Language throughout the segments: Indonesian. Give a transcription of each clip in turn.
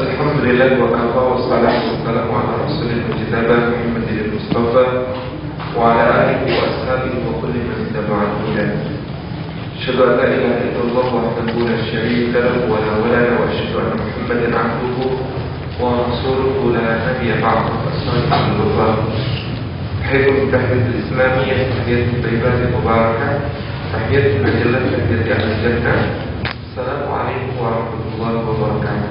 الحمد لله وكفى والصلاة والسلام على رسول المجتبى محمد المصطفى وعلى آله وأصحابه وكل من اتبع الهدى أشهد أن لا إله إلا الله وحده لا شريك له ولا ولا وأشهد أن محمدا عبده ورسوله لا نبي بعده. السلام الله حيث التحية الإسلامية تحية الطيبات المباركة تحية المجلة التي على الجنة. السلام عليكم ورحمة الله وبركاته.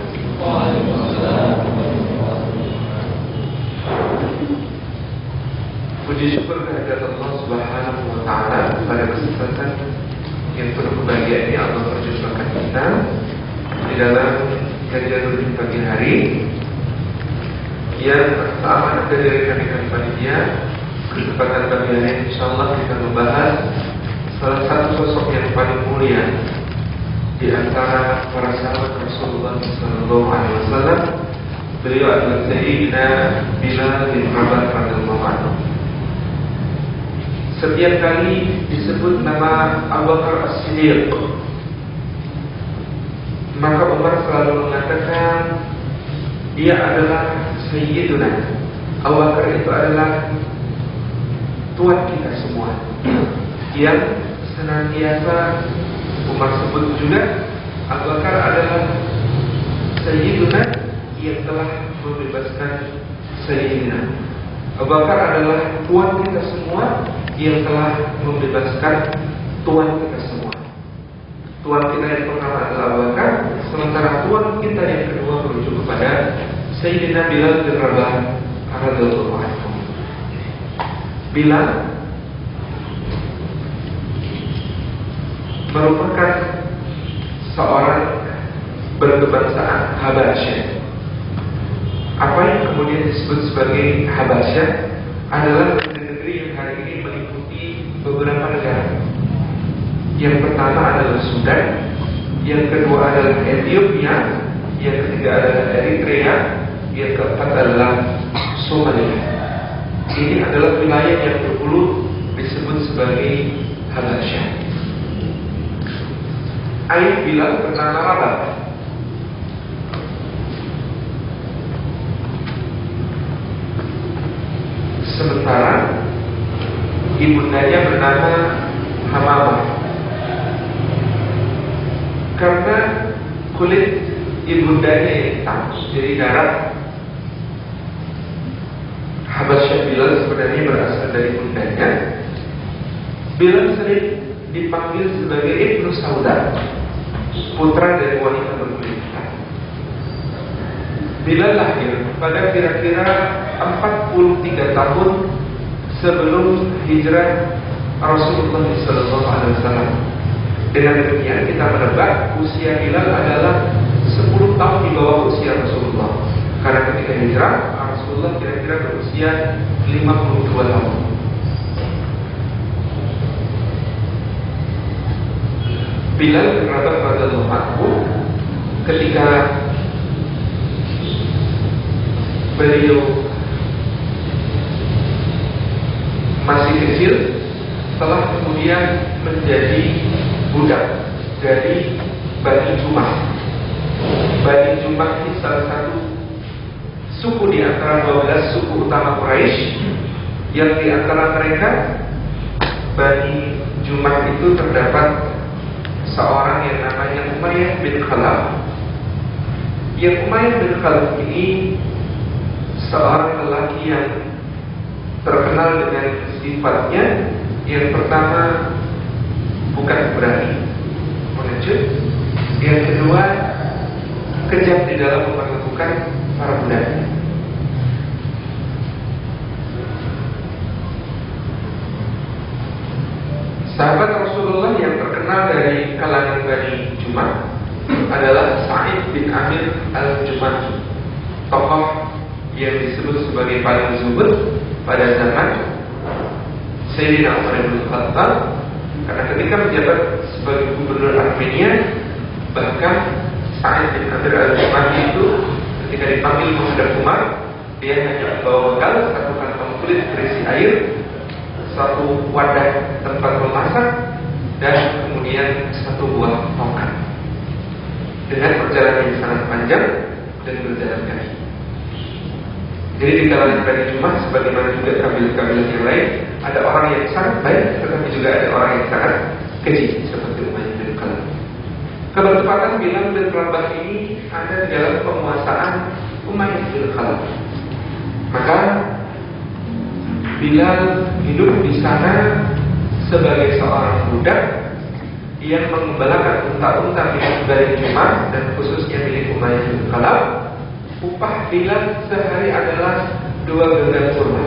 Puji syukur kehadirat Allah Subhanahu wa taala pada kesempatan yang penuh kebahagiaan ini Allah perjumpakan kita di dalam kajian rutin pagi hari. Yang sama dari rekan-rekan panitia kesempatan pagi hari insyaallah kita membahas salah satu sosok yang paling mulia di antara para sahabat Rasulullah Sallallahu Alaihi Wasallam beliau adalah Sayyidina Bilal bin Rabah radhiyallahu anhu. Setiap kali disebut nama Abu Bakar As-Siddiq maka Umar selalu mengatakan dia adalah Sayyiduna Abu Bakar itu adalah tuan kita semua yang senantiasa Umar juga Abu Bakar adalah Sayyiduna yang telah membebaskan Sayyidina. Abu Bakar adalah tuan kita semua yang telah membebaskan tuan kita semua. Tuan kita yang pertama adalah Abu Bakar Sementara tuan kita yang kedua merujuk kepada Sayyidina Bilal bin Rabah Bilal merupakan seorang berkebangsaan Habasyah. Apa yang kemudian disebut sebagai Habasyah adalah negeri yang hari ini meliputi beberapa negara. Yang pertama adalah Sudan, yang kedua adalah Ethiopia, yang ketiga adalah Eritrea, yang keempat adalah Somalia. Ini adalah wilayah yang dulu disebut sebagai Habasyah. Ayah Bilal bernama Rabah Sementara Ibundanya bernama Hamamah Karena kulit ibundanya hitam Jadi darah Habasyah Bilal sebenarnya berasal dari ibundanya. Bilal sering dipanggil sebagai Ibnu Sauda putra dari wanita berkulit. Bila lahir pada kira-kira 43 tahun sebelum hijrah Rasulullah SAW. Dengan demikian kita menebak usia Bilal adalah 10 tahun di bawah usia Rasulullah. Karena ketika hijrah Rasulullah kira-kira berusia 52 tahun. Bilal bin Rabah radhiyallahu ketika beliau masih kecil telah kemudian menjadi budak dari Bani Jumah. Bani Jumah ini salah satu suku di antara 12 suku utama Quraisy yang di antara mereka Bani Jumah itu terdapat seorang yang namanya Umayyah bin Khalaf. Yang Umayyah bin Khalaf ini seorang lelaki yang terkenal dengan sifatnya yang pertama bukan berani mengecut, yang kedua kejam di dalam memperlakukan para budaknya. Sahabat Rasulullah yang terkenal dari kalangan Bani Jumat adalah Sa'id bin Amir al-Jumati Tokoh yang disebut sebagai paling zuhud pada zaman Sayyidina Umar bin Khattab Karena ketika menjabat sebagai gubernur Armenia Bahkan Sa'id bin Amir al-Jumati itu ketika dipanggil menghadap Umar Dia hanya membawa bekal satu kantong kulit berisi air satu wadah tempat memasak dan kemudian satu buah tongkat. Dengan perjalanan yang sangat panjang, dan berjalan kaki. Jadi di kalangan hari Jumat sebagaimana juga kabilah-kabilah yang lain ada orang yang sangat baik tetapi juga ada orang yang sangat keji seperti Umayyah bin Khalaf. Kebertepatan bilang dan Rabah ini ada di dalam penguasaan Umayyah bin Khalaf. Maka Bilal hidup di sana sebagai seorang budak yang mengembalakan unta-unta milik dari Jumat dan khususnya milik Umayyah bin Khalaf upah Bilal sehari adalah dua genggam kurma.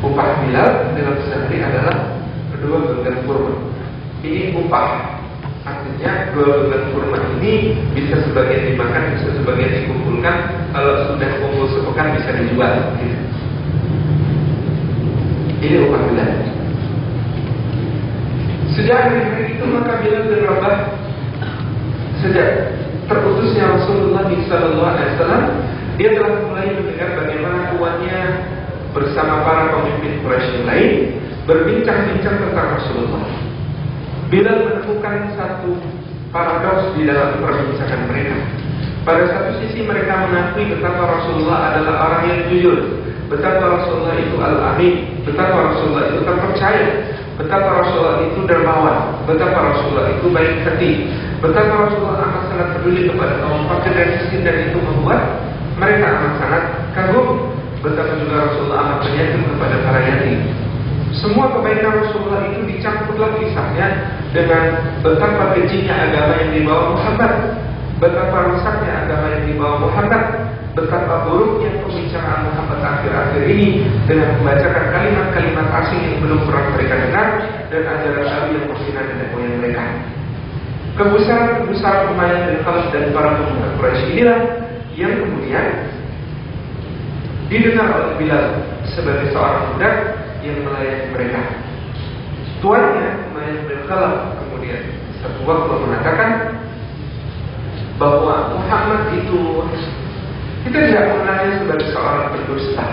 Upah Bilal dalam sehari adalah dua genggam kurma. Ini upah. Artinya dua genggam kurma ini bisa sebagian dimakan, bisa sebagian dikumpulkan. Kalau sudah kumpul sepekan bisa dijual. Ini upah Bilal. Sejak hari itu maka Bilal dan Rabah sejak terputusnya Rasulullah SAW, dia telah mulai mendengar bagaimana tuannya bersama para pemimpin Quraisy lain berbincang-bincang tentang Rasulullah. Bila menemukan satu paradoks di dalam perbincangan mereka. Pada satu sisi mereka mengakui betapa Rasulullah adalah orang yang jujur, betapa Rasulullah itu al-amin, betapa Rasulullah itu terpercaya, betapa Rasulullah itu dermawan, betapa Rasulullah itu baik hati, Betapa Rasulullah amat sangat peduli kepada kaum fakir dan miskin dan itu membuat mereka amat sangat kagum. Betapa juga Rasulullah amat penyakin kepada para yatim. Semua kebaikan Rasulullah itu dicampurlah kisahnya dengan betapa kejinya agama yang dibawa Muhammad, betapa rusaknya agama yang dibawa Muhammad, betapa buruknya pembicaraan Muhammad akhir-akhir ini dengan membacakan kalimat-kalimat asing yang belum pernah mereka dengar dan ajaran Nabi yang menghina nenek moyang mereka. Kebesaran-kebesaran bin Khalaf dan para pemuda Quraisy inilah yang kemudian didengar oleh Bilal sebagai seorang budak yang melayani mereka. Tuannya Umayyah bin Khalaf kemudian satu waktu mengatakan bahwa Muhammad itu kita tidak mengenalnya sebagai seorang pendusta,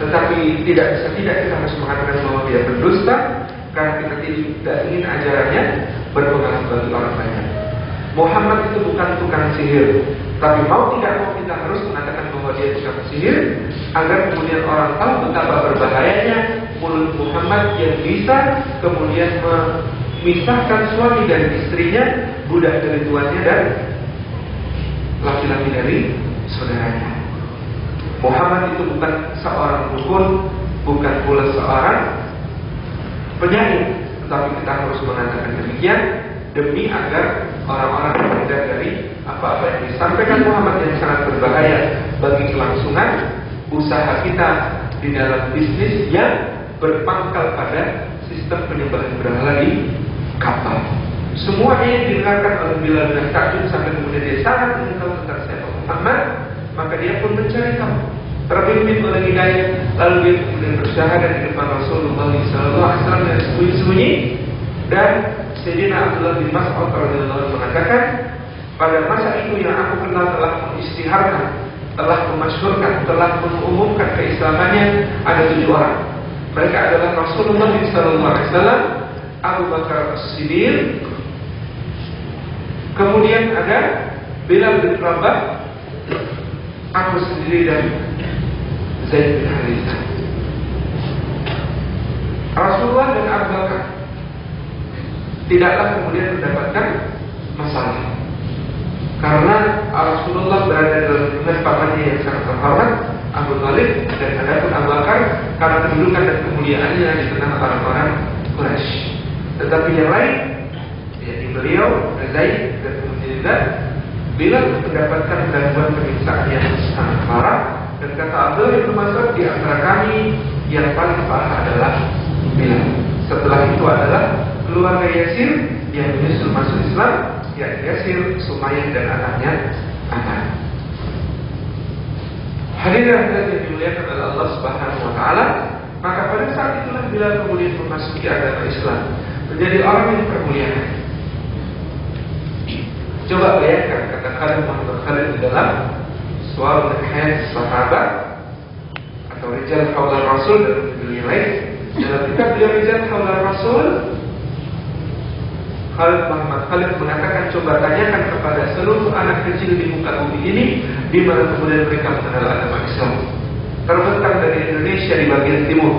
tetapi tidak bisa tidak kita harus mengatakan bahwa dia pendusta karena kita tidak ingin ajarannya berpengaruh bagi orang banyak. Muhammad itu bukan tukang sihir, tapi mau tidak mau kita harus mengatakan bahwa dia tukang sihir agar kemudian orang tahu betapa berbahayanya mulut Muhammad yang bisa kemudian memisahkan suami dan istrinya, budak dari tuannya dan laki-laki dari saudaranya. Muhammad itu bukan seorang dukun, bukan pula seorang penyanyi, tetapi kita harus mengatakan demikian demi agar orang-orang terhindar dari apa-apa yang disampaikan Muhammad yang sangat berbahaya bagi kelangsungan usaha kita di dalam bisnis yang berpangkal pada sistem penyembahan berhala di kapal. Semuanya yang didengarkan oleh Bilal bin sampai kemudian dia sangat ingin tahu tentang siapa Muhammad, maka dia pun mencari tahu terbimbing oleh hidayah lalu dia kemudian bersyahadat di depan Rasulullah SAW dan sembunyi-sembunyi. Dan Sayyidina Abdullah bin Mas'ud radhiyallahu mengatakan pada masa itu yang aku kenal telah mengistiharkan telah memasyhurkan telah mengumumkan keislamannya ada tujuh orang. Mereka adalah Rasulullah SAW Abu Bakar As-Siddiq kemudian ada Bilal bin Rabah aku sendiri dan Zaid bin Harithah. Rasulullah dan Abu Bakar tidaklah kemudian mendapatkan masalah karena Rasulullah berada dalam pamannya yang sangat terhormat Abu Talib dan adapun Abu Bakar karena kedudukan dan kemuliaannya di tengah orang-orang Quraisy. Tetapi yang lain, yaitu beliau, Zaid dan kemudian bila mendapatkan gangguan penyiksaan yang sangat parah dan kata Abdul bin Mas'ud di antara kami yang paling parah adalah bila setelah itu adalah keluarga Yasir yang menyusul masuk Islam yakni Yasir, Sumayyah dan anaknya anak. Hadirin yang dimuliakan oleh Allah Subhanahu wa taala, maka pada saat itulah bila kemudian memasuki agama Islam menjadi orang yang termuliakan Coba bayangkan kata Muhammad Khalid di dalam suara dan sahabat atau rijal hawla rasul dan beliau lain. Dalam kitab beliau rijal hawla rasul Khalid Muhammad. Khalid mengatakan coba tanyakan kepada seluruh anak kecil di muka bumi ini di mana kemudian mereka mengenal agama Islam. Terbentang dari Indonesia di bagian timur,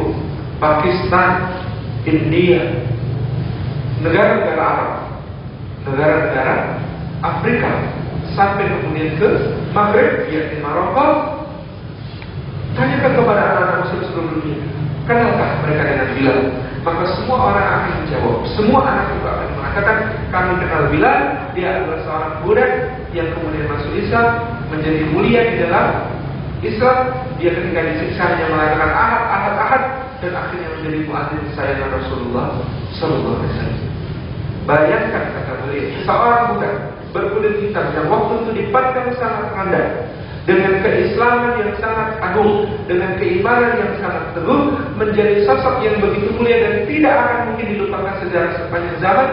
Pakistan, India, negara-negara Arab, negara-negara Afrika, sampai kemudian ke Maghrib, yakni Maroko. Tanyakan kepada anak-anak muslim seluruh dunia, kenalkah mereka dengan Bilal? Maka semua orang akan menjawab. Semua anak itu akan mengatakan, kami kenal Bilal, dia adalah seorang budak yang kemudian masuk Islam, menjadi mulia di dalam Islam. Dia ketika disiksa hanya mengatakan ahad, ahad, ahad, dan akhirnya menjadi muadzin sayang Rasulullah Sallallahu Alaihi Wasallam. Bayangkan kata beliau, seorang budak berkulit hitam yang waktu itu dipandang sangat rendah dengan keislaman yang sangat agung, dengan keimanan yang sangat teguh, menjadi sosok yang begitu mulia dan tidak akan mungkin dilupakan sejarah sepanjang zaman.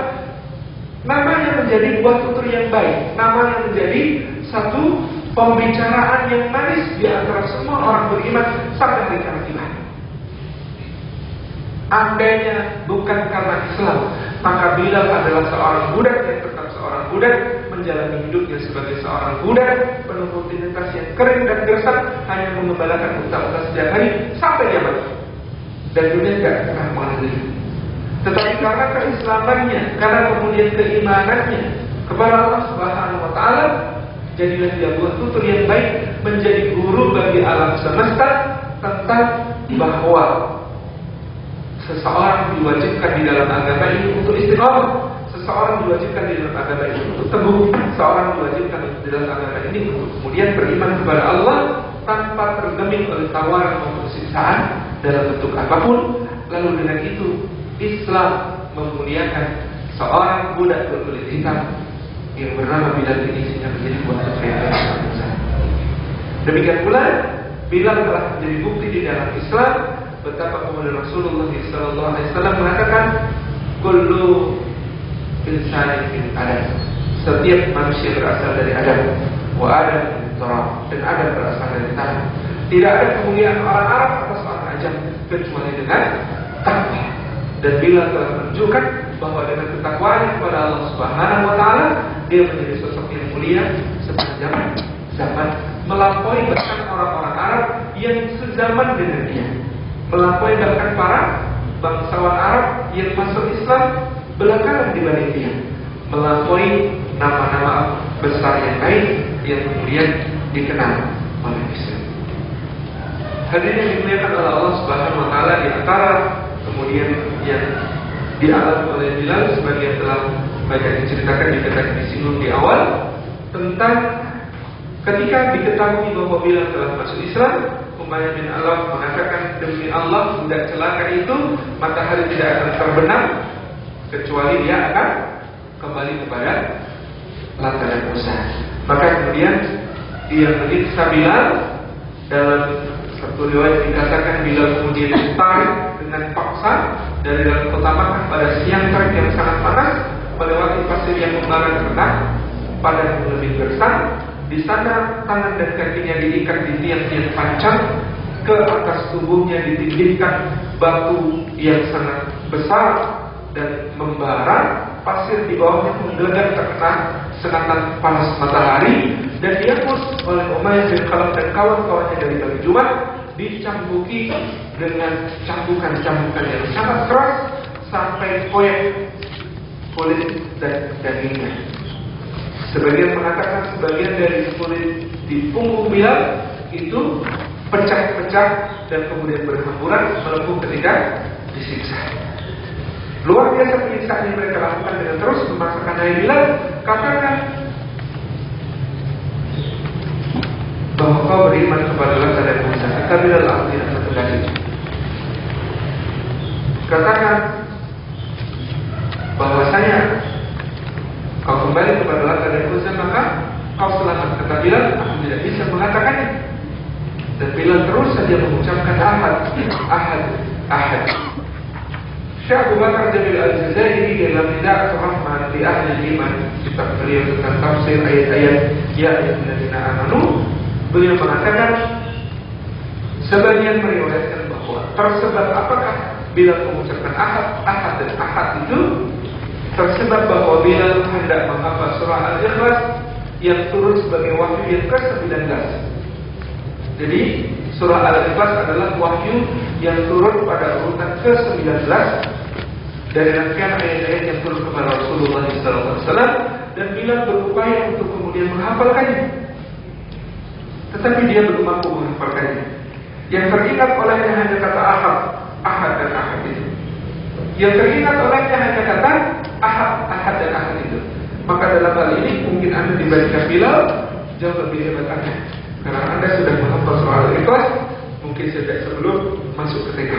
Namanya menjadi buah tutur yang baik, namanya menjadi satu pembicaraan yang manis di antara semua orang beriman sampai hari kiamat. Andainya bukan karena Islam, maka Bilal adalah seorang budak yang tetap seorang budak menjalani hidupnya sebagai seorang budak penuh rutinitas yang kering dan gersang hanya mengembalakan unta-unta setiap hari sampai dia mati. Dan dunia tidak pernah mengenali. Tetapi karena keislamannya, karena kemudian keimanannya kepada Allah Subhanahu wa taala, jadilah dia buah tutur yang baik menjadi guru bagi alam semesta tentang bahwa seseorang diwajibkan di dalam agama ini untuk istiqomah, seseorang diwajibkan di dalam agama ini untuk teguh, seseorang diwajibkan di dalam agama ini untuk kemudian beriman kepada Allah tanpa tergeming oleh tawaran maupun siksaan dalam bentuk apa pun. Lalu dengan itu Islam memuliakan seorang budak berkulit hitam yang bernama Bilal ini sehingga menjadi buah besar. Demikian pula Bilal telah menjadi bukti di dalam Islam betapa kemudian Rasulullah SAW mengatakan kullu insani min adam setiap manusia berasal dari Adam. Wa Adam dan Adam berasal dari tanah. Tidak ada kemuliaan orang Arab atas orang Ajam kecuali dengan takwa. Dan bila telah menunjukkan bahwa dengan ketakwaan kepada Allah Subhanahu wa taala dia menjadi sosok yang mulia sepanjang zaman melampaui bahkan orang-orang Arab yang sezaman dengan dia melampaui bahkan para bangsawan Arab yang masuk Islam belakangan dibanding dia melampaui nama-nama besar yang lain yang kemudian dikenal oleh Islam. Hadirin yang dimuliakan oleh Allah Subhanahu wa taala di antara kemudian yang dialami oleh Bilal sebagian telah banyak diceritakan di kita disinggung di awal tentang ketika diketahui bahwa Bilal telah masuk Islam Umayyah bin Allah mengatakan demi Allah tidak celaka itu matahari tidak akan terbenam kecuali dia akan kembali kepada lantaran Musa. Maka kemudian dia menyiksa Bilal. Dalam satu riwayat dikatakan Bilal kemudian ditarik dengan paksa dari dalam kota Makkah pada siang terik yang sangat panas. Melewati pasir yang membara rendah pada yang lebih gersang di sana tangan dan kakinya diikat di tiang-tiang panjang. Ke atas tubuhnya ditindihkan batu yang sangat besar dan membara pasir di bawahnya menggelegar terkena senatan panas matahari dan dihapus oleh Umayyah bin Khalaf dan kawan-kawannya dari Bani Jumat dicambuki dengan cambukan-cambukan yang sangat keras sampai koyak kulit dan dagingnya. Sebagian mengatakan sebagian dari kulit di punggung Bilal itu pecah-pecah dan kemudian berhamburan melepuh ketika disiksa. Luar biasa penyiksaan yang mereka lakukan dengan terus memaksakan Nabi Bilal katakan bahwa kau beriman kepada Allah dan Musa. Kata Bilal aku tidak terkendali. Katakan bahwasanya kau kembali kepada Allah dan Musa maka kau selamat. Kata Bilal, aku tidak bisa mengatakannya. Dan Bilal terus saja mengucapkan ahad, ahad, ahad. Syekh Abu Bakar Jamil Al-Jazairi dalam Nidak Rahman di Ahli Iman kitab beliau tentang tafsir ayat-ayat Ya ayyuhalladzina amanu beliau mengatakan sebagian meriwayatkan bahwa tersebar apakah bila mengucapkan ahad, ahad dan ahad itu tersebar bahwa Bilal hendak menghafal surah Al-Ikhlas yang turun sebagai wahyu yang ke-19. Jadi surah Al-Ikhlas adalah wahyu yang turun pada urutan ke-19 dari rangkaian ayat-ayat yang turun kepada Rasulullah SAW dan Bilal berupaya untuk kemudian menghafalkannya. Tetapi dia belum mampu menghafalkannya. Yang teringat olehnya hanya kata ahad, ahad dan ahad itu. Yang teringat olehnya hanya kata ahad, ahad dan ahad itu. Maka dalam hal ini mungkin anda dibandingkan Bilal jauh lebih hebat anda. Karena anda sudah menghafal soal ikhlas, mungkin sejak sebelum masuk ke TK.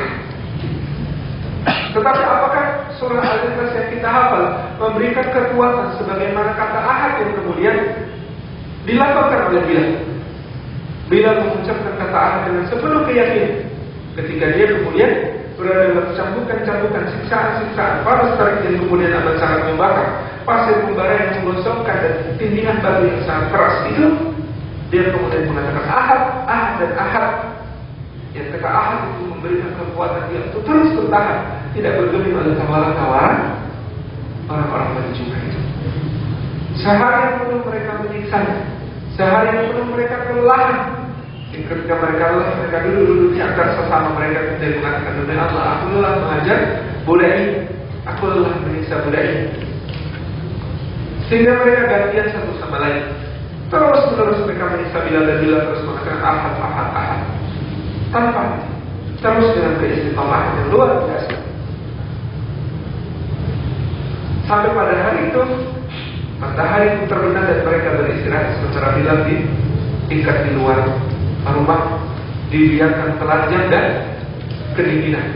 Tetapi apakah surah Al-Ikhlas yang kita hafal memberikan kekuatan sebagaimana kata ahad yang kemudian dilakukan oleh Bilal? Bilal mengucapkan kata ahad dengan sepenuh keyakinan ketika dia kemudian berada dalam cambukan-cambukan siksaan-siksaan panas terik yang kemudian amat sangat membakar. Pasir membara yang menggosokkan dan tindihan batu yang sangat keras itu dia kemudian mengatakan ahad, ahad dan ahad. Yang kata ahad itu memberikan kekuatan dia untuk terus bertahan tidak bergeming oleh tawaran-tawaran orang-orang berjumpa itu. Sehari penuh mereka menyiksa sehari penuh mereka kelelahan. Ketika mereka lelah mereka dulu duduk di antara sesama mereka kemudian mengatakan demi Allah aku lelah mengajar budak ini aku lelah menyiksa budak ini sehingga mereka gantian satu sama lain. Terus menerus mereka menyiksa bila dan bila terus mengatakan ahad ahad ahad. Tanpa terus dengan keistiqomahan yang luar biasa sampai pada hari itu matahari itu terbenam dan mereka beristirahat sementara bila di ikat di luar rumah dibiarkan telanjang dan kedinginan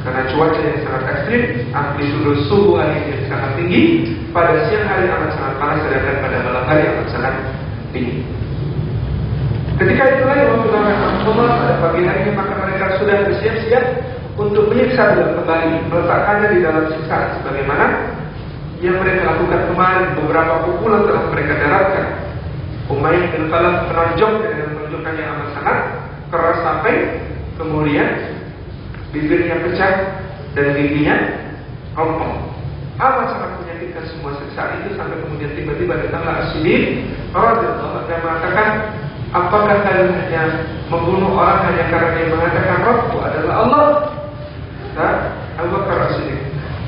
karena cuaca yang sangat ekstrim, amplitude suhu hari yang sangat tinggi, pada siang hari akan sangat panas sedangkan pada malam hari akan sangat dingin. Ketika itulah yang menggunakan Umar pada pagi harinya maka mereka sudah bersiap-siap untuk menyiksa dan kembali meletakkannya di dalam siksaan sebagaimana yang mereka lakukan kemarin beberapa pukulan telah mereka daratkan. Umayyah bin Khalaf menonjok dengan menunjukkan yang amat sangat keras sampai kemudian bibirnya pecah dan giginya rompong. Amat sangat menyakitkan semua siksaan itu sampai kemudian tiba-tiba datanglah As-Siddiq radhiyallahu anhu mengatakan apakah kalian hanya membunuh orang hanya karena dia mengatakan Rabbku adalah Allah? Nah, Abu Bakar.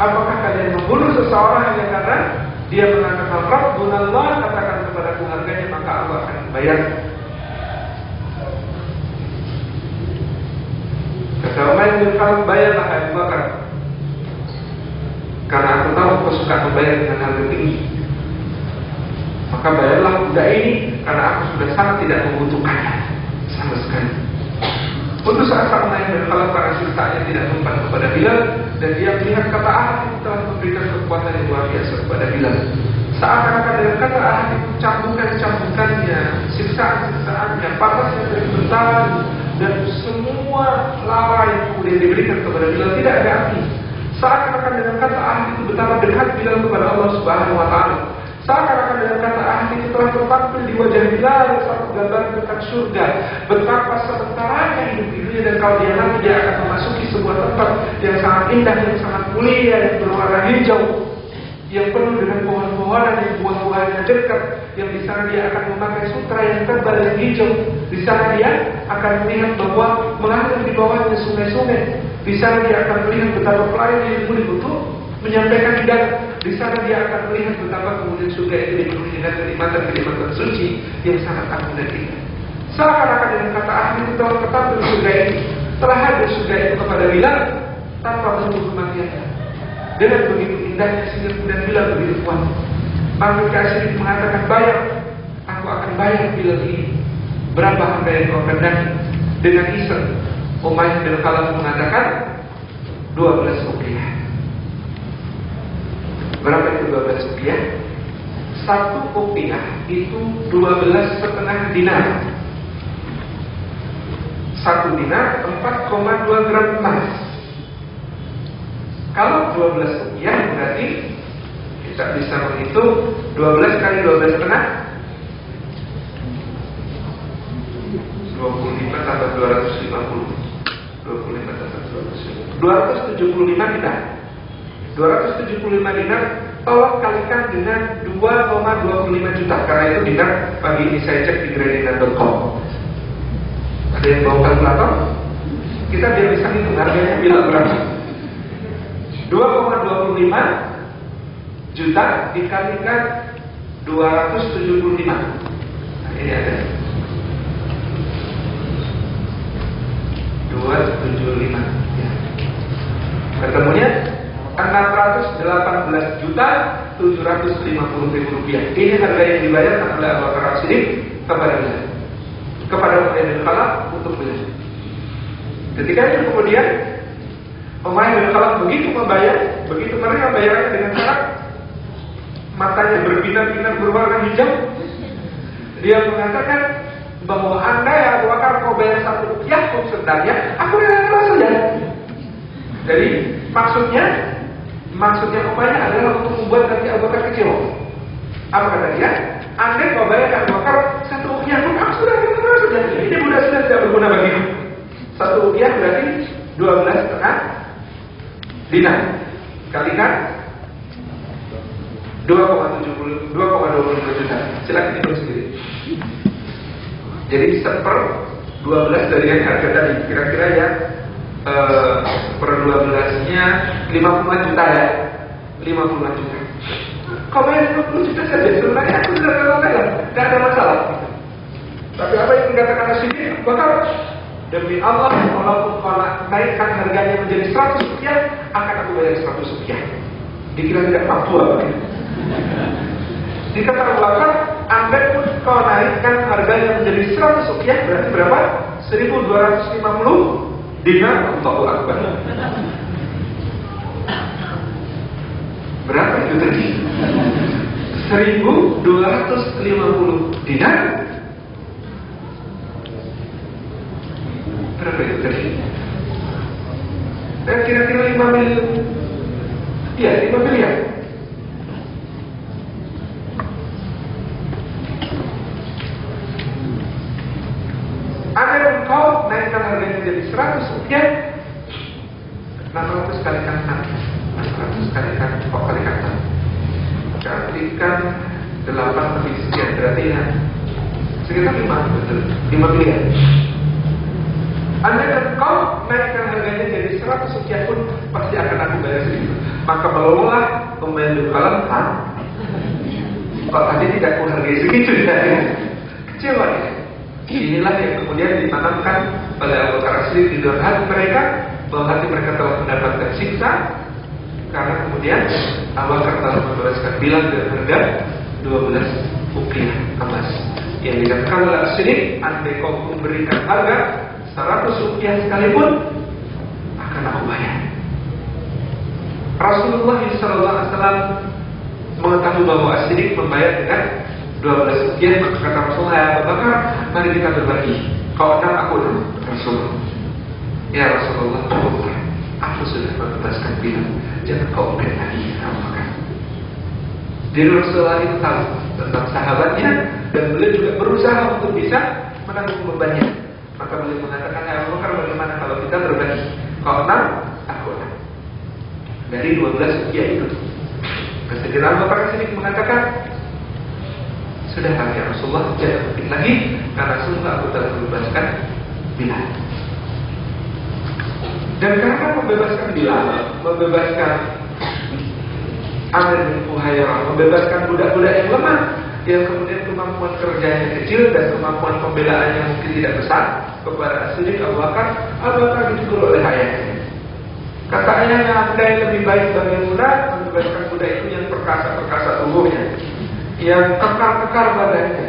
Apakah kalian membunuh seseorang hanya karena dia mengatakan Rabbunallah katakan kepada keluarganya maka Allah akan membayar Kata Umar bin Khattab bayarlah Abu. Karena aku tahu kau suka membayar dengan harga tinggi. Maka bayarlah budak ini karena aku sudah sangat tidak membutuhkannya sama sekali. Untuk saat sang Umar bin Khattab karena cintanya tidak mempan kepada Bilal dan dia melihat kata ahad itu telah memberikan kekuatan yang luar biasa kepada Bilal. Seakan-akan dengan kata ahad itu cambukan-cambukannya, siksaan-siksaannya, patasnya dari bertahan, dan semua lara yang kemudian diberikan kepada Bilal tidak ada arti. Seakan-akan dengan kata ahli itu betapa dekat Bilal kepada Allah Subhanahu wa taala. Seakan-akan dengan kata ahli telah tertampil di wajah Bilal satu gambar tentang surga. Betapa sementaranya hidup dan kalau dia nanti dia akan memasuki sebuah tempat yang sangat indah, yang sangat mulia, yang berwarna hijau, yang penuh dengan pohon-pohonan yang buah-buahnya dekat, yang di sana dia akan memakai sutra yang tebal yang hijau. Di sana dia akan melihat bahwa mengalir di bawahnya sungai-sungai. Di sana dia akan melihat betapa pelayan yang mulia menyampaikan hidayah. Di sana dia akan melihat betapa kemudian surga itu dipenuhi dengan kenikmatan-kenikmatan suci yang sangat agung dan indah. Seakan-akan dengan kata ahli itu telah tertampil surga ini. Telah hadir surga itu kepada Bilal tanpa bentuk kematiannya. Dengan begitu indahnya sehingga kemudian Bilal begitu kuat. Maka kasih mengatakan bayar, aku akan bayar Bilal ini. Berapa harga yang kau kendaki? Dengan iseng, Umayyah bin Khalaf mengatakan 12 rupiah. Berapa itu 12 rupiah? Satu rupiah itu 12 setengah dinar. Satu dinar 4,2 gram emas. Kalau 12 rupiah berarti kita bisa menghitung 12 kali 12 setengah 25 tambah 250 25 tambah 250 275 kita 275 dinar tolong kalikan dengan 2,25 juta. Karena itu dinar pagi ini saya cek di gradina.com ada yang bawa kalkulator? Kita biar bisa hitung harganya bila berapa 2,25 juta dikalikan 275 nah, ini ada. 275 ya. ketemunya 618 juta 750 ribu rupiah. Ini harga yang dibayar oleh Abu Bakar Siddiq kepada dia kepada Umar bin Khalaf untuk beli ketika itu kemudian Umar bin Khalaf begitu membayar begitu mereka bayarnya dengan cara matanya berbinar-binar berwarna hijau. Dia mengatakan bahwa anda ya Abu Bakar mau bayar satu rupiah pun sebenarnya aku rela saja jadi maksudnya Maksudnya upaya adalah untuk membuat nanti Abu Bakar kecewa. Apa kata dia? Andai kau bayar Abu Bakar satu ukiah pun aku sudah berguna sudah. Ini sudah sudah tidak berguna bagiku. Satu ukiah berarti dua belas setengah dinar. Kalikan dua koma tujuh puluh dua koma dua puluh juta. Silakan hitung sendiri. Jadi seper dua belas dari yang harga tadi kira-kira ya eh, per 12-nya 50 juta ya? 50 juta. Kalau bayar 50 juta saja sebenarnya aku sudah rela-rela tidak ada masalah. Tapi apa yang dikatakan di sini? Bakal. Demi Allah walaupun kau naikkan harganya menjadi 100 rupiah akan aku bayar 100 rupiah. Dikira tidak mampu apa Dikata Abu Bakar, Anda pun kau naikkan harganya menjadi 100 rupiah berarti berapa? 1250 Dinar Allahu Akbar Berapa itu tadi? 1250 dinar Berapa itu tadi? Eh, kira-kira 5 miliar Iya, 5 miliar Ada engkau naikkan harganya menjadi 100 rupiah 600 kalikan 6 600 kalikan kok kalikan 6 kalikan 8 lebih sekian ya sekitar 5 betul 5 miliar anda dan kau naikkan harganya jadi 100 rupiah pun pasti akan aku bayar segitu. Maka bawalah pemain kalam kan? Kok tadi tidak aku hargai segitu ya? Kecewa ya. Inilah yang kemudian ditanamkan Abu Bakar Siddiq di dalam hati mereka bahwa hati mereka telah mendapatkan siksa karena kemudian Abu Bakar telah membebaskan bilang dengan harga 12 ukiah emas. Yang dikatakan oleh Siddiq, andai kau memberikan harga 100 ukiah sekalipun akan aku bayar. Rasulullah SAW mengetahui bahwa Siddiq membayar dengan 12 sekian maka kata Rasulullah ya Abu Bakar mari kita berbagi kau enam aku enam Rasulullah ya Rasulullah aku sudah membebaskan bilang jangan kau beri lagi Abu jadi Rasulullah itu tahu tentang sahabatnya dan beliau juga berusaha untuk bisa menanggung bebannya. Maka beliau mengatakan ya Abu Bakar bagaimana kalau kita berbagi kau enam aku enam dari 12 usia itu. Kesedihan Abu Bakar sini mengatakan sudah ya Rasulullah jangan lebih lagi karena sungguh aku telah membebaskan Bilal. Dan karena membebaskan Bilal, membebaskan Amir bin Fuhairah, membebaskan budak-budak yang lemah, yang kemudian kemampuan kerjanya kecil dan kemampuan pembelaannya mungkin tidak besar kepada Siddiq Abu Bakar, Abu Bakar ditegur oleh ayahnya. Kata ayahnya, anda yang lebih baik budak, membebaskan budak itu yang perkasa-perkasa tubuhnya yang kekar-kekar badannya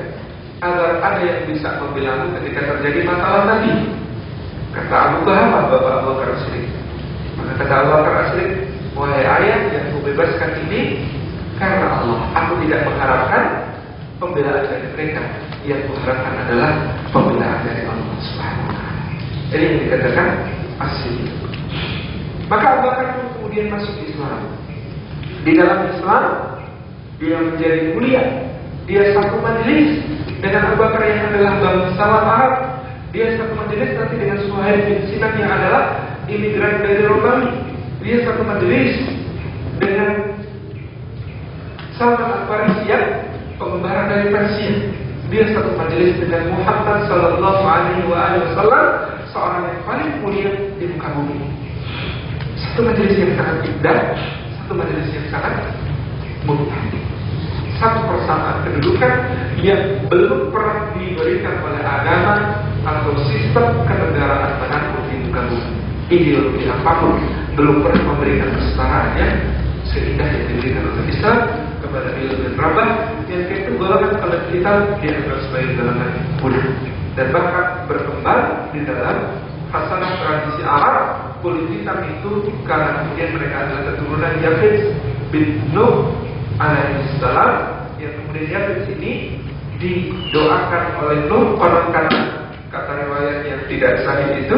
agar ada yang bisa membilang ketika terjadi masalah tadi. Kata Abu Bahama, Bapak Abu Bakar Asri. Maka kata Abu Bakar Asri, wahai ayah yang membebaskan ini karena Allah. Aku tidak mengharapkan pembelaan dari mereka. Yang kuharapkan adalah pembelaan dari Allah Subhanahu. Jadi yang dikatakan asli. Maka Abu Bakar kemudian masuk Islam. Di dalam Islam dia menjadi mulia. Dia satu majelis dengan Abu Bakar yang adalah bangsawan Arab. Dia satu majelis nanti dengan Suhaib bin Sinan yang adalah imigran dari Romawi. Dia satu majelis dengan Salman Al-Farisi yang pengembara dari Persia. Dia satu majelis dengan Muhammad Sallallahu Alaihi Wasallam, seorang yang paling mulia di muka bumi. Satu majelis yang sangat indah, satu majelis yang sangat mulia. Satu persamaan kedudukan yang belum pernah diberikan oleh agama atau sistem kenegaraan mana pun di muka bumi. Ideologi apa pun belum pernah memberikan kesetaraan yang seindah yang diberikan oleh Islam kepada Bilal bin Rabah yang itu golongan kalau kita dianggap sebagai golongan Buddha dan bahkan berkembang di dalam hasanah tradisi Arab kulit hitam itu karena kemudian mereka adalah keturunan Yafid bin Nuh alaihissalam yang kemudian Yafid ini didoakan oleh Nuh konon kata kata riwayat tidak sahih itu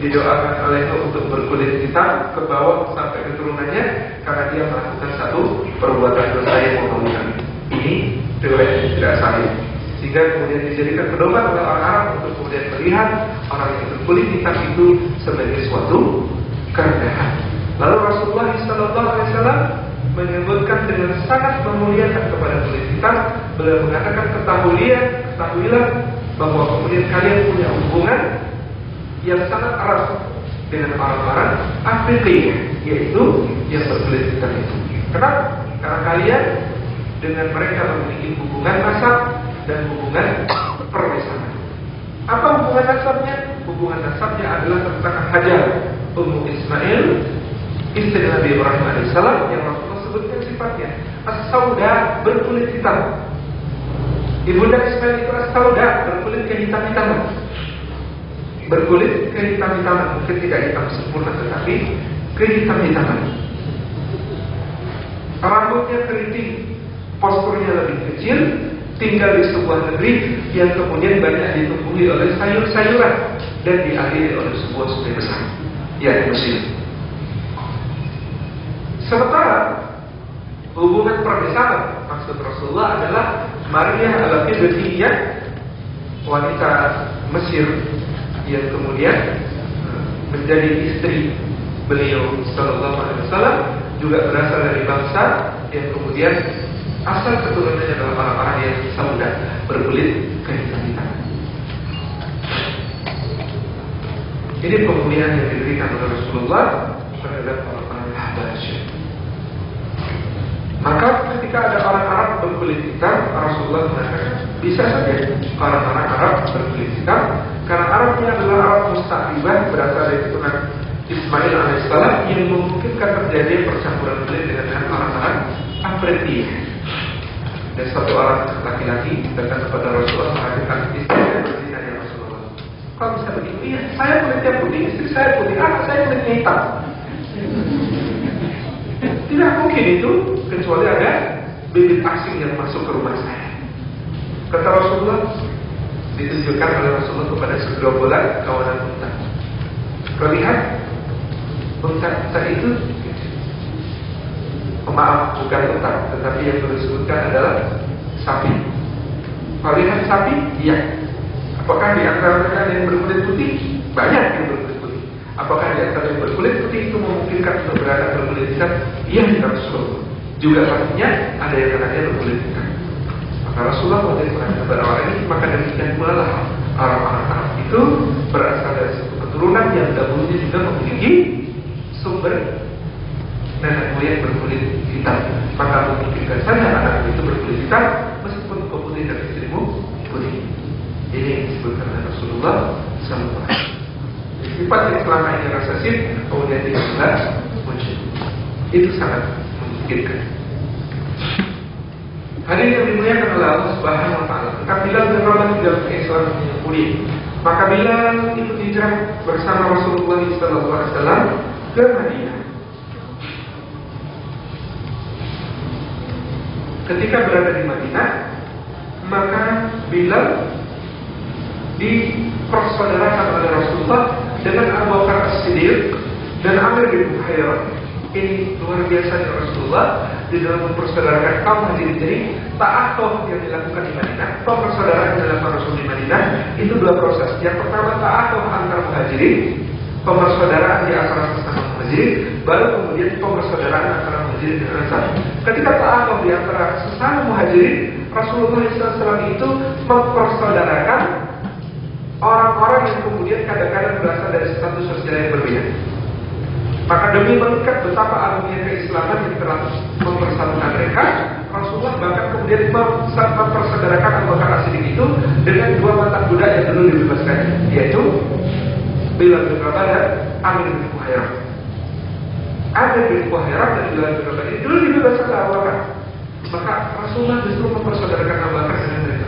didoakan oleh Nuh untuk berkulit hitam ke bawah sampai keturunannya karena dia melakukan satu perbuatan dosa yang memalukan. Ini riwayat tidak sahih. Sehingga kemudian dijadikan pedoman oleh orang Arab untuk kemudian melihat orang yang berkulit hitam itu sebagai suatu kerendahan. Lalu Rasulullah SAW menyebutkan dengan sangat memuliakan kepada kulit hitam. Beliau mengatakan ketahuilah, ketahuilah bahwa kemudian kalian punya hubungan yang sangat erat dengan orang-orang Afrika yaitu yang berkulit hitam itu. Kenapa? Karena kalian dengan mereka memiliki hubungan nasab dan hubungan perbesaran. Apa hubungan nasabnya? Hubungan nasabnya adalah tentang Hajar Ummu Ismail istri Nabi Ibrahim alaihissalam yang Rasulullah sebutkan sifatnya as-sauda berkulit hitam Ibunda Ismail itu as-sauda berkulit kehitam-hitaman. Berkulit kehitam-hitaman, mungkin tidak hitam sempurna tetapi kehitam-hitaman. Rambutnya keriting, posturnya lebih kecil, tinggal di sebuah negeri yang kemudian banyak ditumbuhi oleh sayur-sayuran dan diakhiri oleh sebuah sungai besar, yakni Mesir. Sementara hubungan perpisahan maksud Rasulullah adalah Maria al-Qibtiyah wanita Mesir yang kemudian eh, menjadi istri beliau Sallallahu Alaihi Wasallam juga berasal dari bangsa yang kemudian asal keturunannya adalah orang-orang yang sauda berkulit kehitam-hitam. Ini pemulihan yang diberikan oleh Rasulullah terhadap orang-orang Habasyah. Maka ketika ada orang Arab berkulit hitam, Rasulullah mengatakan bisa saja orang-orang Arab berkulit hitam karena Arabnya adalah Arab mustaqibah berasal dari keturunan Ismail alaihissalam yang memungkinkan terjadi percampuran kulit dengan orang-orang Afrika. Dan satu orang laki-laki datang kepada Rasulullah mengatakan istrinya berzina ya Rasulullah. Kau bisa begitu? Iya, saya kulitnya putih, istri saya putih, anak saya kulitnya hitam. Tidak mungkin itu kecuali ada bibit asing yang masuk ke rumah saya. Kata Rasulullah, ditunjukkan oleh Rasulullah kepada segerombolan kawanan unta. Kau lihat, unta-unta itu maaf bukan unta, tetapi yang disebutkan adalah sapi. Kau lihat sapi? Iya. Apakah di antara mereka yang berkulit putih? Banyak. Apakah di antara yang berkulit putih itu memungkinkan untuk berada berkulit hitam? Iya, kita Rasulullah. Juga artinya ada yang katanya berkulit hitam. Maka Rasulullah waktu itu kepada orang ini maka demikian pula lah orang-orang Arab itu berasal dari satu keturunan yang dahulunya juga memiliki sumber nenek moyang berkulit hitam. Maka memungkinkan saja anak itu berkulit hitam meskipun kau putih dan istrimu putih. Ini yang disebutkan oleh Rasulullah SAW. Sifat yang selama ini rasa sih kemudian tidak muncul. Itu sangat memikirkan. Hari yang dimuliakan oleh Allah Subhanahu wa taala. Maka Bilal bin Rabah tidak punya Islam yang mulia. Maka Bilal ikut hijrah bersama Rasulullah SAW ke Madinah. Ketika berada di Madinah, maka Bilal dipersaudarakan oleh Rasulullah dengan Abu Bakar As-Siddiq dan Amir bin Buhairah ini luar biasa ya Rasulullah. Di dalam mempersaudarakan kaum hadirin jadi ta'atoh yang dilakukan di Madinah persaudaraan yang dilakukan Rasul di Madinah itu dua proses. Yang pertama ta'atoh antar muhajirin pemersaudaraan di antara sesama muhajirin baru kemudian pemersaudaraan antara muhajirin dan ansar. Ketika ta'awuf di antara sesama muhajirin, Rasulullah SAW itu mempersaudarakan orang-orang yang kemudian kadang-kadang berasal dari status sosial yang berbeda. Maka demi mengikat betapa agungnya keislaman yang telah mempersatukan mereka, Rasulullah bahkan kemudian mempersaudarakan Abu Bakar As-Siddiq itu dengan dua mata budak yang dulu dibebaskan, yaitu Bilal bin Rabah dan Amir bin Fuhairah. Amir bin Fuhairah dan Bilal bin Rabah ini dulu dibebaskan oleh Abu Bakar. Maka Rasulullah justru mempersaudarakan Abu Bakar dengan mereka.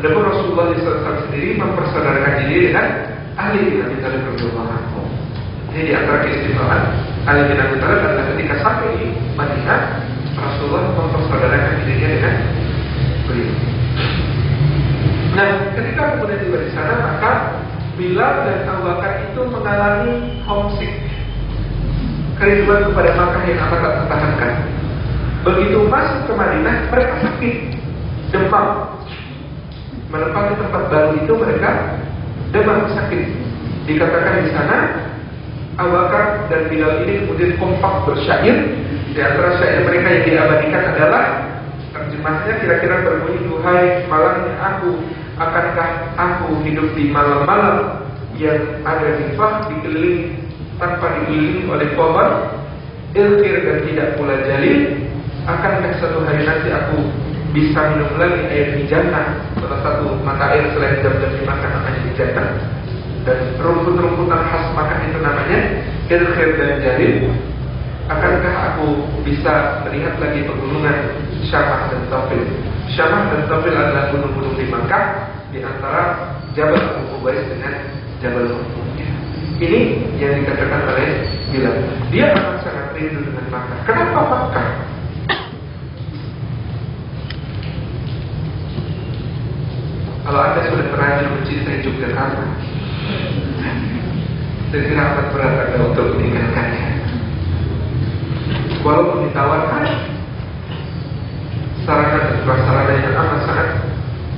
Adapun Rasulullah SAW sendiri mempersaudarakan diri dengan ahli bin Abi Thalib radhiyallahu anhu. Ini di antara keistimewaan ahli bin Abi Thalib adalah ketika sampai di Madinah, Rasulullah mempersaudarakan dirinya dengan beliau. Nah, ketika kemudian tiba di sana, maka Bilal dan Abu Bakar itu mengalami homesick, kerinduan kepada Makkah yang amat tak tertahankan. Begitu masuk ke Madinah, mereka sakit, demam, menempati tempat baru itu mereka demam sakit. Dikatakan di sana Abu dan Bilal ini kemudian kompak bersyair. Di antara syair mereka yang diabadikan adalah terjemahnya kira-kira berbunyi Duhai malamnya aku Akankah aku hidup di malam-malam yang ada di fah dikelilingi tanpa dikelilingi oleh pohon ilkir dan tidak pula jalil Akankah satu hari nanti aku bisa minum lagi air di jannah. Salah satu mata air selain jam-jam dimakan namanya di jannah. Dan rumput-rumputan khas makan itu namanya ilkir dan jalil akankah aku bisa melihat lagi pegunungan Syamah dan Tafil? Syamah dan Tafil adalah gunung-gunung di Makkah di antara Jabal Abu Qubais dengan Jabal Mahmud ini yang dikatakan oleh Bilal. Dia akan sangat rindu dengan Makkah. Kenapa Makkah Kalau Anda sudah pernah mencintai Yogyakarta, kira akan berat Anda untuk meninggalkannya. Walaupun ditawarkan sarana dan prasarana yang amat sangat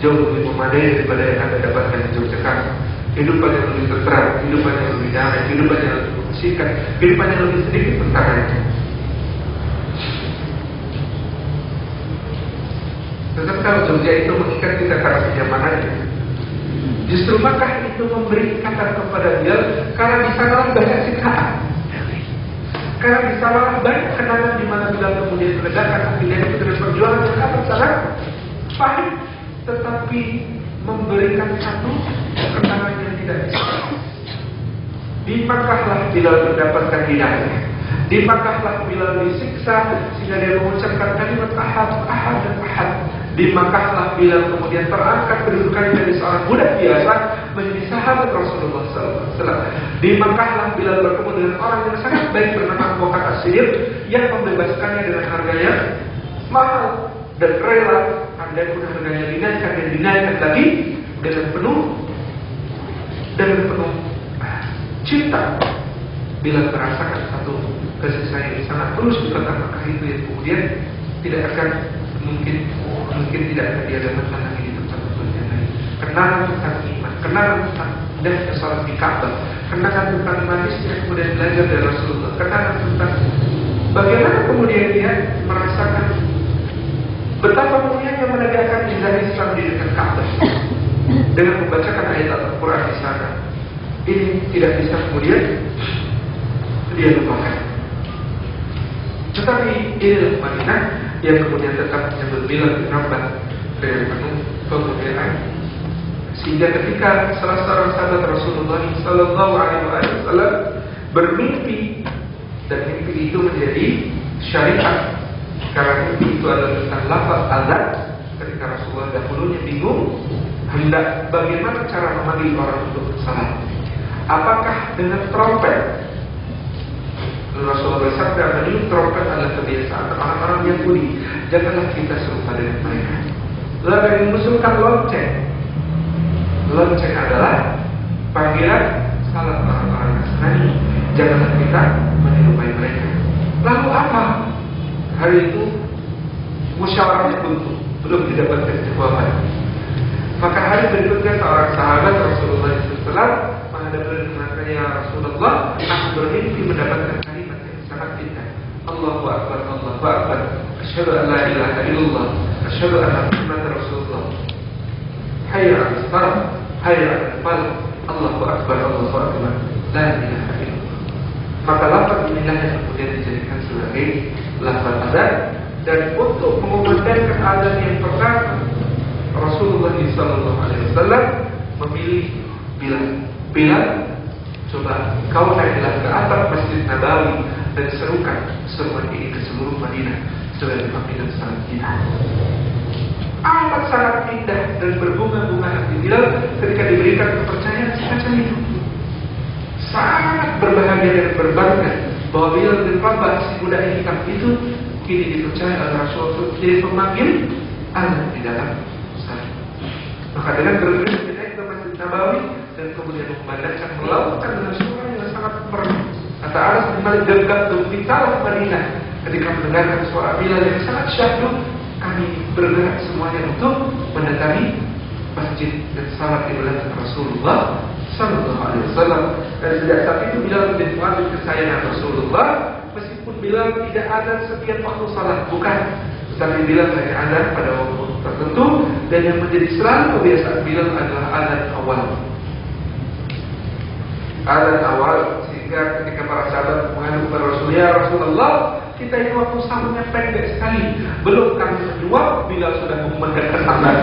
jauh lebih memadai daripada yang Anda dapatkan di Yogyakarta. Kehidupan yang lebih terang, kehidupan yang lebih damai, kehidupan yang lebih membersihkan, kehidupan yang lebih sedikit pertangannya. Tetapi kalau Jogja itu mengikat kita karena kenyamanannya. Justru Makkah itu memberi ikatan kepada dia karena di sana banyak siksaan. Karena di sana banyak kenangan di mana Bilal kemudian meledakan dia itu dengan perjuangan yang amat sangat pahit, tetapi memberikan satu kenangan yang tidak bisa. Di Makkahlah Bilal mendapatkan hidayah. Di Makkahlah Bilal disiksa sehingga dia mengucapkan kalimat ahad, ahad dan ahad. Di Makkahlah Bilal kemudian terangkat kedudukannya dari seorang budak biasa menjadi sahabat Rasulullah SAW. Di Makkahlah Bilal bertemu dengan orang yang sangat baik bernama Abu Bakar yang membebaskannya dengan harga yang mahal dan rela. Andai pun harganya dinaikkan dan dinaikkan lagi dengan penuh dengan penuh cinta. Bilal merasakan satu kasih sayang yang sangat tulus di kota Makkah itu yang kemudian tidak akan mungkin mungkin tidak dia dapatkan lagi di tempat-tempat lain. Kenal tentang iman, kenal tentang dan sholat di Ka'bah, kenal tentang manisnya kemudian belajar dari Rasulullah, kenal tentang bagaimana kemudian dia merasakan betapa mulianya menegakkan izah Islam di dekat Ka'bah dengan membacakan ayat Al-Quran di sana. Ini tidak bisa kemudian dia lupakan. Tetapi inilah Madinah yang kemudian tetap menyebut Bilal bin Rabah dengan penuh kemuliaan. Sehingga ketika salah seorang sahabat Rasulullah Sallallahu Alaihi Wasallam bermimpi dan mimpi itu menjadi syariat. Karena mimpi itu adalah tentang lafaz azan. Ketika Rasulullah dahulunya bingung hendak bagaimana cara memanggil orang untuk salat? Apakah dengan trompet Rasulullah bersabda trompet adalah kebiasaan orang-orang Yahudi janganlah kita serupa dengan mereka. Lalu mengusulkan lonceng. Lonceng adalah panggilan salat orang-orang Nasrani janganlah kita menyerupai mereka. Lalu apa? Hari itu musyawarahnya buntu belum didapatkan jawaban. Maka hari berikutnya seorang sahabat Rasulullah SAW menghadap dan ya Rasulullah aku bermimpi mendapatkan kalimat yang sangat indah Allah Asyhadu an la ilaha illallah, asyhadu anna Muhammadar Rasulullah. Hayya 'alal salat, hayya 'alal falah. Allahu akbar, Allahu akbar. La ilaha illallah. Maka lafaz inilah yang kemudian dijadikan sebagai lafaz azan dan untuk mengumandangkan azan yang pertama Rasulullah SAW memilih Bilal. Bilal, coba kau naiklah ke atas Masjid Nabawi dan serukan semua ini ke seluruh Madinah sebagai panggilan salat kita. Amat sangat indah dan berbunga-bunga hati Bilal ketika diberikan kepercayaan semacam itu. Sangat berbahagia dan berbangga bahwa Bilal bin Rabah si muda hitam itu kini dipercaya oleh Rasul untuk jadi pemanggil Allah di dalam salat. Maka dengan bergerak naik ke Masjid Nabawi dan kemudian memandangkan melakukan dengan suara yang sangat merdu. Kata Anas bin Malik gegap gempitalah Madinah. Ketika mendengarkan suara Bilal yang sangat syahdu kami bergerak semuanya untuk mendatangi masjid dan salat di belakang Rasulullah Sallallahu Alaihi Wasallam. Dan sejak saat itu Bilal bin Muadzib kesayangan Rasulullah meskipun Bilal tidak ada setiap waktu salat bukan. Tetapi Bilal hanya ada pada waktu tertentu dan yang menjadi selalu kebiasaan Bilal adalah azan awal azan awal sehingga ketika para sahabat mengadu kepada Rasulullah ya Rasulullah kita ini waktu sahurnya pendek sekali belum kami menyuap bila sudah memandangkan azan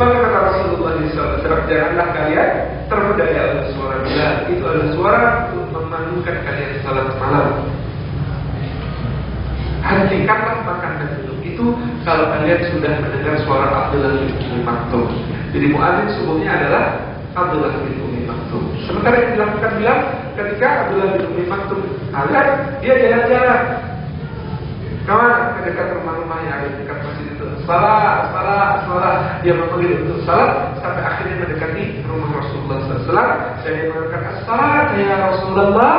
maka kata Rasulullah SAW, janganlah kalian terpedaya oleh suara Bilal. Itu adalah suara untuk memandukan kalian salat malam. Hentikanlah makan dan minum itu kalau kalian sudah mendengar suara Abdullah bin Maktum. Jadi muadzin subuhnya adalah Abdullah bin Umi Maktum. Sementara yang dilakukan bilang ketika Abdullah bin Umi Maktum azan, dia jalan-jalan. Kawan ke dekat rumah-rumah yang ada di dekat masjid itu Salah, salah, salah Dia memanggil untuk salat Sampai akhirnya mendekati rumah Rasulullah SAW dia mengatakan Salat ya Rasulullah.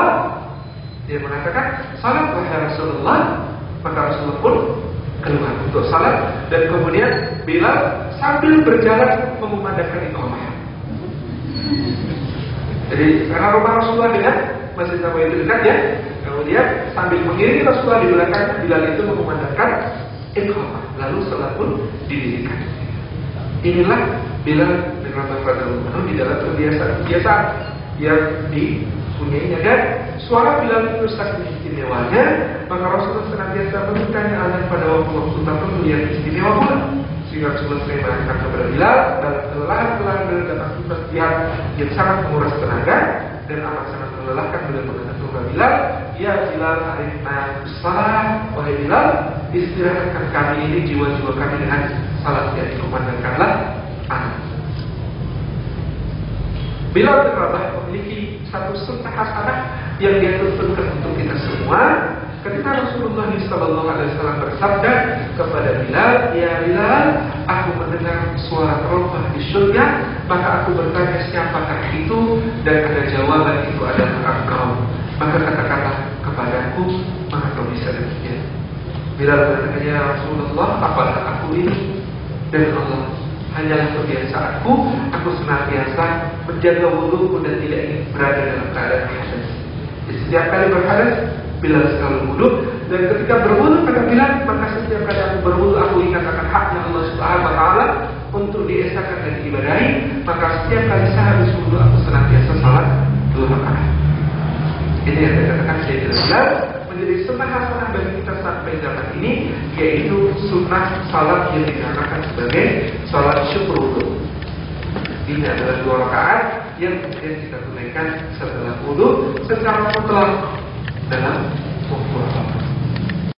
Dia mengatakan Salat ya Rasulullah. Maka Rasulullah pun keluar untuk salat. Dan kemudian Bilal sambil berjalan Memandangkan iqamah Jadi karena rumah Rasulullah dengan Masjid Nabawi itu dekat ya Kemudian sambil mengiringi Rasulullah di belakang Bilal itu mengumandangkan iqamah. Lalu salat pun didirikan. Inilah Bilal bin Rabah radhiyallahu di dalam kebiasaan-kebiasaan yang dipunyainya dan suara Bilal itu sangat istimewanya, maka Rasulullah senantiasa memintanya azan pada waktu-waktu tertentu yang istimewa pula. Sehingga Rasulullah sering mengatakan kepada Bilal dalam kelelahan-kelelahan dan aktivitas jihad yang sangat menguras tenaga dan amat sangat melelahkan bila mengatakan kepada Bilal, Ya Bilal arifna salat, wahai Bilal, istirahatkan kami ini jiwa-jiwa kami dengan salat yang dikumandangkanlah anak. Bilal Rabah memiliki satu sunnah hasanah yang dia tuntunkan untuk kita semua. Ketika Rasulullah SAW bersabda kepada Bilal, Ya Bilal, aku mendengar suara terompah di surga, maka aku bertanya siapakah itu, dan ada jawaban itu adalah engkau. Maka kata-kata kepadaku, maka kau bisa demikian. Bilal berkata, Ya Rasulullah, apakah aku ini? Dan Allah hanyalah kebiasaanku, aku senantiasa menjaga wudhuku dan tidak ingin berada dalam keadaan hadas. Setiap kali berhadas, Bilal selalu wudhu dan ketika berwudhu kata Bilal, maka setiap kali aku berwudhu aku ingat akan haknya Allah Subhanahu Wa Taala untuk diesakan dan diibadahi. Maka setiap kali saya habis wudhu aku senantiasa salat dua rakaat. Ini yang saya katakan saya Bilal menjadi sunnah hasanah bagi kita sampai zaman ini yaitu sunnah salat yang dikatakan sebagai salat syukur wudhu. Ini adalah dua rakaat yang kemudian kita tunaikan setelah wudhu secara mutlak 在哪？我过来。